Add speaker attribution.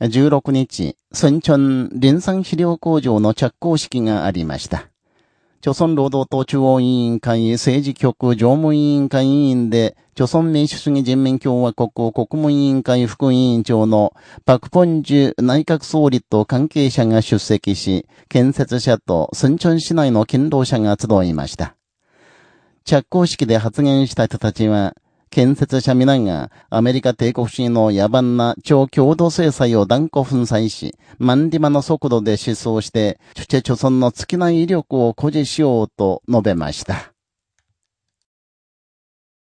Speaker 1: 16日、村村臨産資料工場の着工式がありました。朝鮮労働党中央委員会政治局常務委員会委員で、朝鮮民主主義人民共和国国務委員会副委員長のパクポンジュ内閣総理と関係者が出席し、建設者と村村市内の勤労者が集いました。着工式で発言した人たちは、建設者皆がアメリカ帝国主義の野蛮な超共同制裁を断固粉砕し、マンディマの速度で失踪して、チュチェ貯村の尽きない威力を誇示しようと述べました。